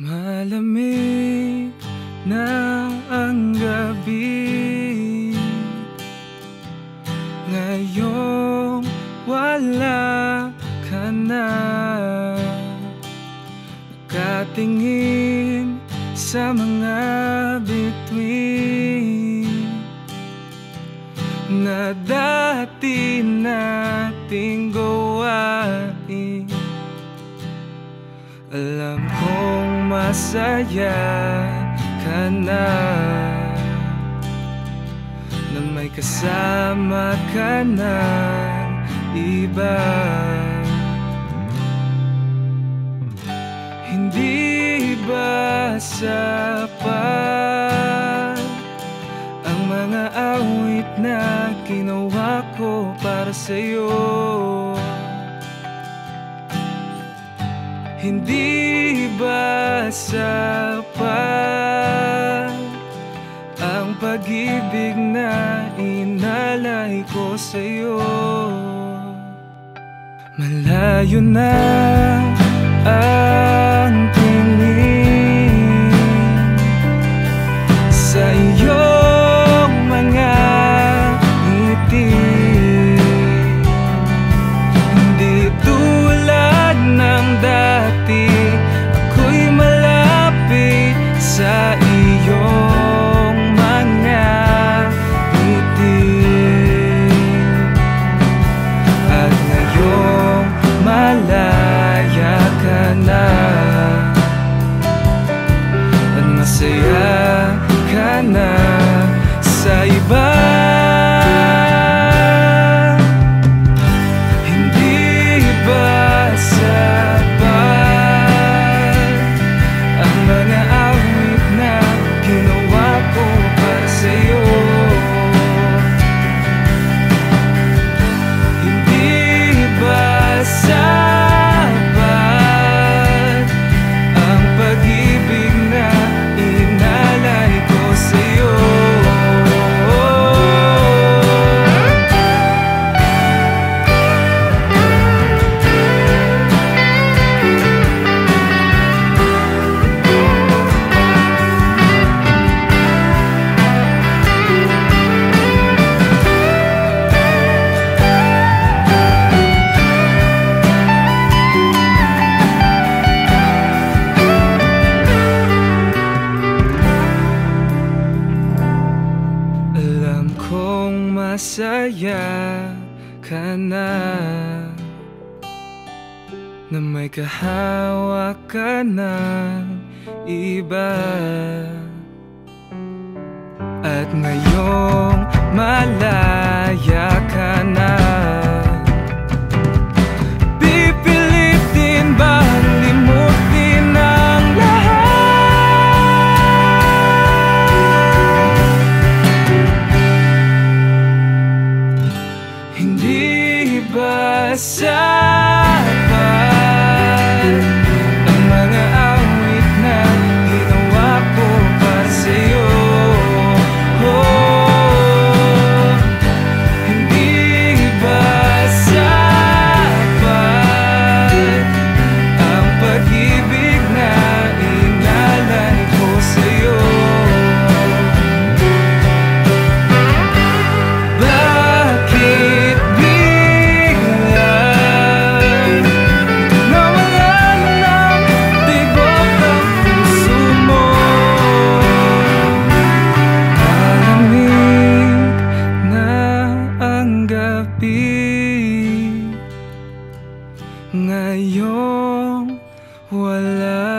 Malamig na ang gabi. Ngayong wala ka na. Nakatingin sa mga bituin Na dati nating gawain masaya ka na Na may kasama ka na iba. Hindi ba sapat Ang mga awit na ginawa ko para sa'yo Hindi ba sapat Ang pag-ibig na inalay ko sa'yo? Malayo na ang kong masaya ka na Na may kahawak ka ng iba. At ngayong Messiah. ولا